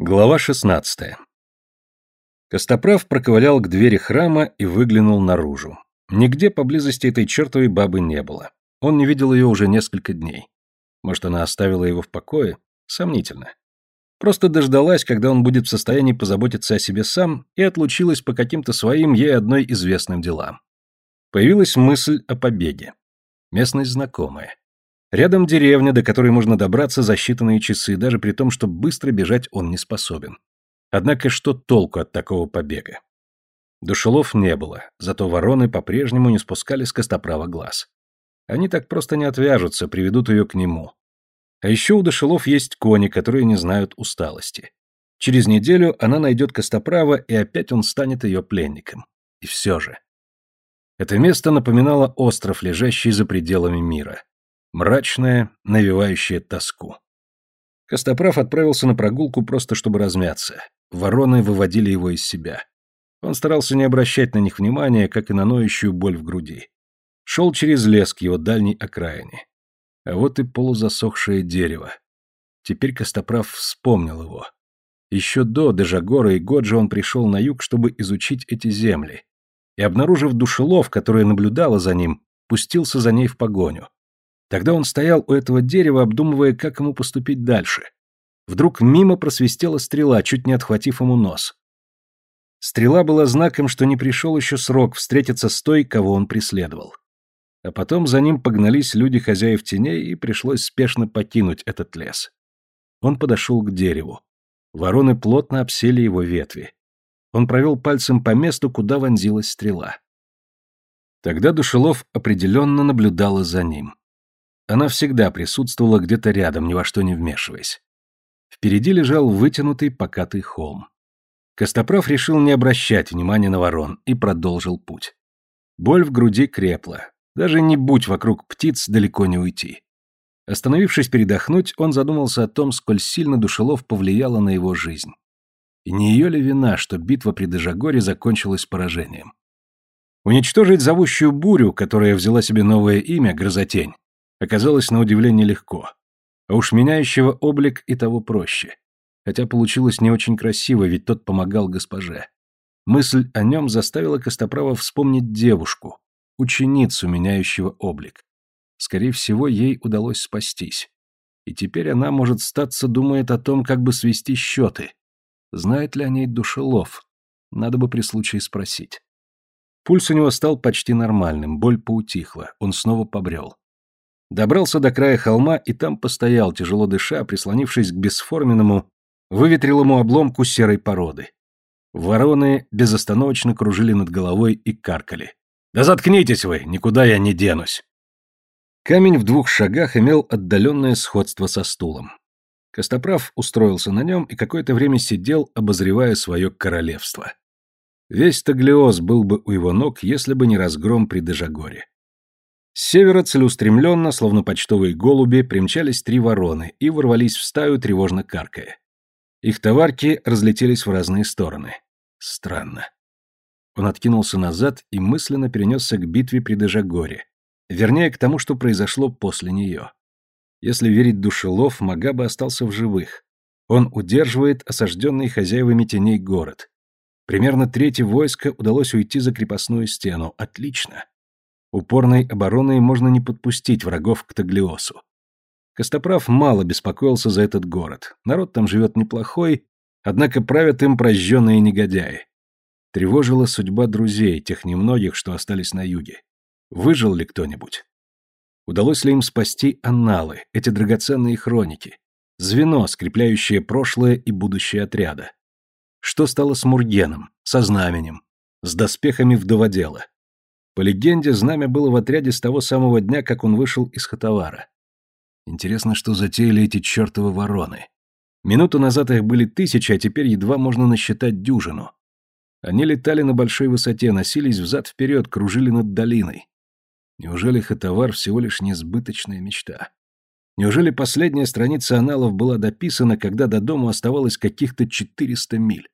Глава 16. Костоправ проковылял к двери храма и выглянул наружу. Нигде поблизости этой чертовой бабы не было. Он не видел ее уже несколько дней. Может, она оставила его в покое? Сомнительно. Просто дождалась, когда он будет в состоянии позаботиться о себе сам, и отлучилась по каким-то своим ей одной известным делам. Появилась мысль о побеге. Местность знакомая. Рядом деревня, до которой можно добраться за считанные часы, даже при том, что быстро бежать он не способен. Однако что толку от такого побега? Душелов не было, зато вороны по-прежнему не спускали с костоправа глаз. Они так просто не отвяжутся, приведут ее к нему. А еще у Душелов есть кони, которые не знают усталости. Через неделю она найдет Костоправа, и опять он станет ее пленником. И все же. Это место напоминало остров, лежащий за пределами мира мрачное, навевающее тоску. Костоправ отправился на прогулку просто чтобы размяться. Вороны выводили его из себя. Он старался не обращать на них внимания, как и на ноющую боль в груди. Шел через лес к его дальней окраине. А вот и полузасохшее дерево. Теперь Костоправ вспомнил его. Еще до Дежагора и Годжа он пришел на юг, чтобы изучить эти земли. И, обнаружив душелов, которая наблюдала за ним, пустился за ней в погоню. Тогда он стоял у этого дерева, обдумывая, как ему поступить дальше. Вдруг мимо просвистела стрела, чуть не отхватив ему нос. Стрела была знаком, что не пришел еще срок встретиться с той, кого он преследовал. А потом за ним погнались люди хозяев теней, и пришлось спешно покинуть этот лес. Он подошел к дереву. Вороны плотно обсели его ветви. Он провел пальцем по месту, куда вонзилась стрела. Тогда Душелов определенно наблюдала за ним. Она всегда присутствовала где-то рядом, ни во что не вмешиваясь. Впереди лежал вытянутый покатый холм. Костоправ решил не обращать внимания на ворон и продолжил путь. Боль в груди крепла. Даже не будь вокруг птиц, далеко не уйти. Остановившись передохнуть, он задумался о том, сколь сильно Душелов повлияла на его жизнь. И не ее ли вина, что битва при Дежагоре закончилась поражением? Уничтожить зовущую бурю, которая взяла себе новое имя, Грозотень, оказалось на удивление легко. А уж меняющего облик и того проще. Хотя получилось не очень красиво, ведь тот помогал госпоже. Мысль о нем заставила Костоправа вспомнить девушку, ученицу, меняющего облик. Скорее всего, ей удалось спастись. И теперь она, может, статься думает о том, как бы свести счеты. Знает ли о ней душелов? Надо бы при случае спросить. Пульс у него стал почти нормальным, боль поутихла, он снова побрел. Добрался до края холма и там постоял, тяжело дыша, прислонившись к бесформенному, выветрилому обломку серой породы. Вороны безостановочно кружили над головой и каркали. «Да заткнитесь вы, никуда я не денусь!» Камень в двух шагах имел отдаленное сходство со стулом. Костоправ устроился на нем и какое-то время сидел, обозревая свое королевство. Весь Таглиоз был бы у его ног, если бы не разгром при Дежагоре. С севера целеустремленно, словно почтовые голуби, примчались три вороны и ворвались в стаю, тревожно каркая. Их товарки разлетелись в разные стороны. Странно. Он откинулся назад и мысленно перенесся к битве при Дежагоре. Вернее, к тому, что произошло после нее. Если верить Душелов, Магаба остался в живых. Он удерживает осажденный хозяевами теней город. Примерно третье войско удалось уйти за крепостную стену. Отлично. Упорной обороной можно не подпустить врагов к Таглиосу. Костоправ мало беспокоился за этот город. Народ там живет неплохой, однако правят им прожженные негодяи. Тревожила судьба друзей, тех немногих, что остались на юге. Выжил ли кто-нибудь? Удалось ли им спасти анналы, эти драгоценные хроники? Звено, скрепляющее прошлое и будущее отряда. Что стало с Мургеном, со знаменем, с доспехами вдоводела? По легенде, знамя было в отряде с того самого дня, как он вышел из Хатавара. Интересно, что затеяли эти чертовы вороны. Минуту назад их были тысячи, а теперь едва можно насчитать дюжину. Они летали на большой высоте, носились взад-вперед, кружили над долиной. Неужели Хатавар всего лишь несбыточная мечта? Неужели последняя страница аналов была дописана, когда до дома оставалось каких-то 400 миль?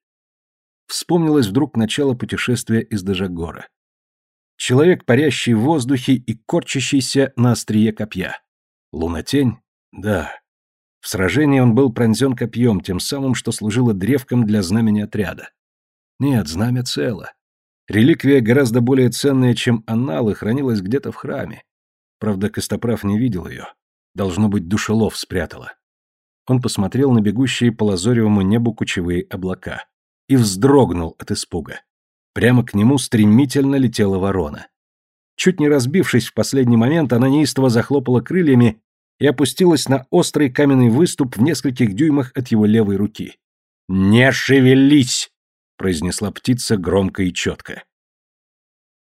Вспомнилось вдруг начало путешествия из Дежагора. Человек, парящий в воздухе и корчащийся на острие копья. Лунатень? Да. В сражении он был пронзен копьем, тем самым, что служило древком для знамени отряда. Нет, знамя цело. Реликвия гораздо более ценная, чем аналы, хранилась где-то в храме. Правда, Костоправ не видел ее. Должно быть, душелов спрятала. Он посмотрел на бегущие по лазоревому небу кучевые облака и вздрогнул от испуга. Прямо к нему стремительно летела ворона. Чуть не разбившись в последний момент, она неистово захлопала крыльями и опустилась на острый каменный выступ в нескольких дюймах от его левой руки. «Не шевелись!» — произнесла птица громко и четко.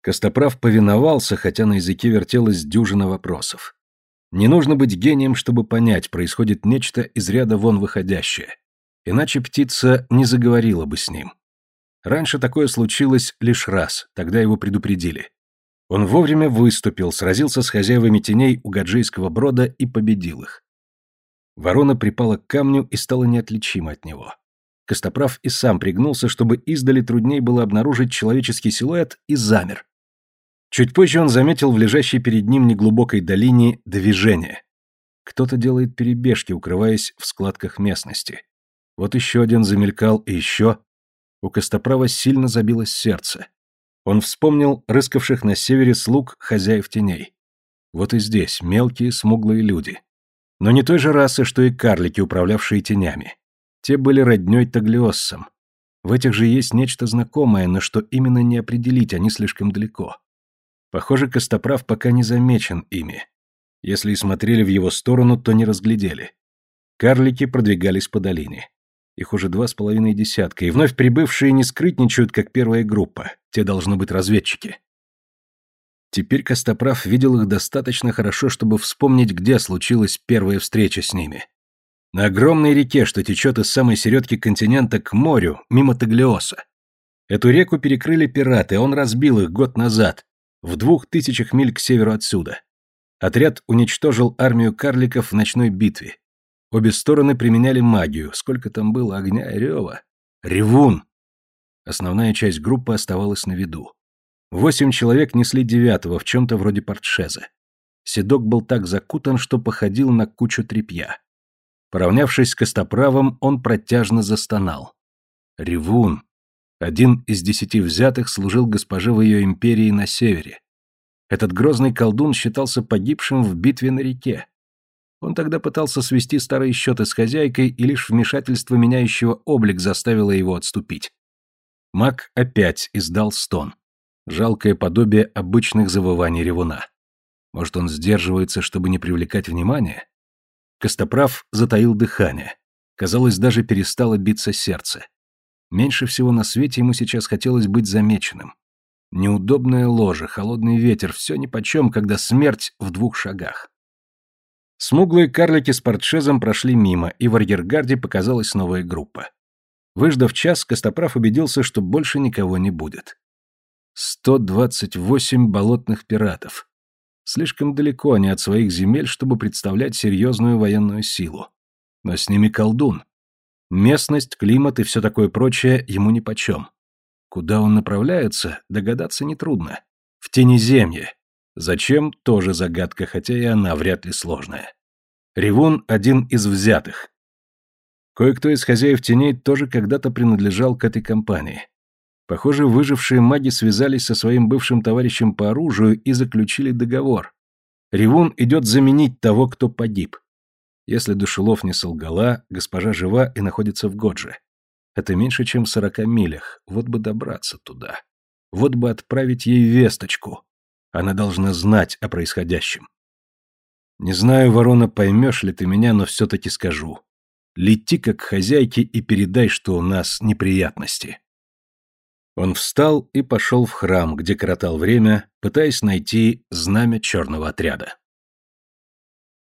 Костоправ повиновался, хотя на языке вертелось дюжина вопросов. Не нужно быть гением, чтобы понять, происходит нечто из ряда вон выходящее. Иначе птица не заговорила бы с ним. Раньше такое случилось лишь раз, тогда его предупредили. Он вовремя выступил, сразился с хозяевами теней у гаджийского брода и победил их. Ворона припала к камню и стала неотличима от него. Костоправ и сам пригнулся, чтобы издали трудней было обнаружить человеческий силуэт, и замер. Чуть позже он заметил в лежащей перед ним неглубокой долине движение. Кто-то делает перебежки, укрываясь в складках местности. Вот еще один замелькал, и еще. У Костоправа сильно забилось сердце. Он вспомнил рыскавших на севере слуг хозяев теней. Вот и здесь мелкие смуглые люди. Но не той же расы, что и карлики, управлявшие тенями. Те были роднёй Таглиоссом. В этих же есть нечто знакомое, но что именно не определить, они слишком далеко. Похоже, Костоправ пока не замечен ими. Если и смотрели в его сторону, то не разглядели. Карлики продвигались по долине. Их уже два с половиной десятка, и вновь прибывшие не скрытничают, как первая группа. Те должны быть разведчики. Теперь Костоправ видел их достаточно хорошо, чтобы вспомнить, где случилась первая встреча с ними. На огромной реке, что течет из самой середки континента к морю, мимо Таглиоса. Эту реку перекрыли пираты, он разбил их год назад, в двух тысячах миль к северу отсюда. Отряд уничтожил армию карликов в ночной битве. Обе стороны применяли магию. Сколько там было огня и рева. Ревун! Основная часть группы оставалась на виду. Восемь человек несли девятого в чем-то вроде портшеза. Седок был так закутан, что походил на кучу тряпья. Поравнявшись с костоправом, он протяжно застонал. Ревун. Один из десяти взятых служил госпоже в ее империи на севере. Этот грозный колдун считался погибшим в битве на реке. Он тогда пытался свести старые счеты с хозяйкой, и лишь вмешательство меняющего облик заставило его отступить. Маг опять издал стон. Жалкое подобие обычных завываний ревуна. Может, он сдерживается, чтобы не привлекать внимания? Костоправ затаил дыхание. Казалось, даже перестало биться сердце. Меньше всего на свете ему сейчас хотелось быть замеченным. Неудобное ложе, холодный ветер, все нипочем, когда смерть в двух шагах. Смуглые карлики с портшезом прошли мимо, и в арьергарде показалась новая группа. Выждав час, Костоправ убедился, что больше никого не будет. 128 болотных пиратов. Слишком далеко они от своих земель, чтобы представлять серьезную военную силу. Но с ними колдун. Местность, климат и все такое прочее ему нипочем. Куда он направляется, догадаться нетрудно. В тенеземье, Зачем, тоже загадка, хотя и она вряд ли сложная. Ревун – один из взятых. Кое-кто из хозяев теней тоже когда-то принадлежал к этой компании. Похоже, выжившие маги связались со своим бывшим товарищем по оружию и заключили договор. Ревун идет заменить того, кто погиб. Если Душелов не солгала, госпожа жива и находится в Годже. Это меньше, чем в сорока милях. Вот бы добраться туда. Вот бы отправить ей весточку. Она должна знать о происходящем. Не знаю, ворона, поймешь ли ты меня, но все-таки скажу. Лети как хозяйке и передай, что у нас неприятности. Он встал и пошел в храм, где коротал время, пытаясь найти знамя черного отряда.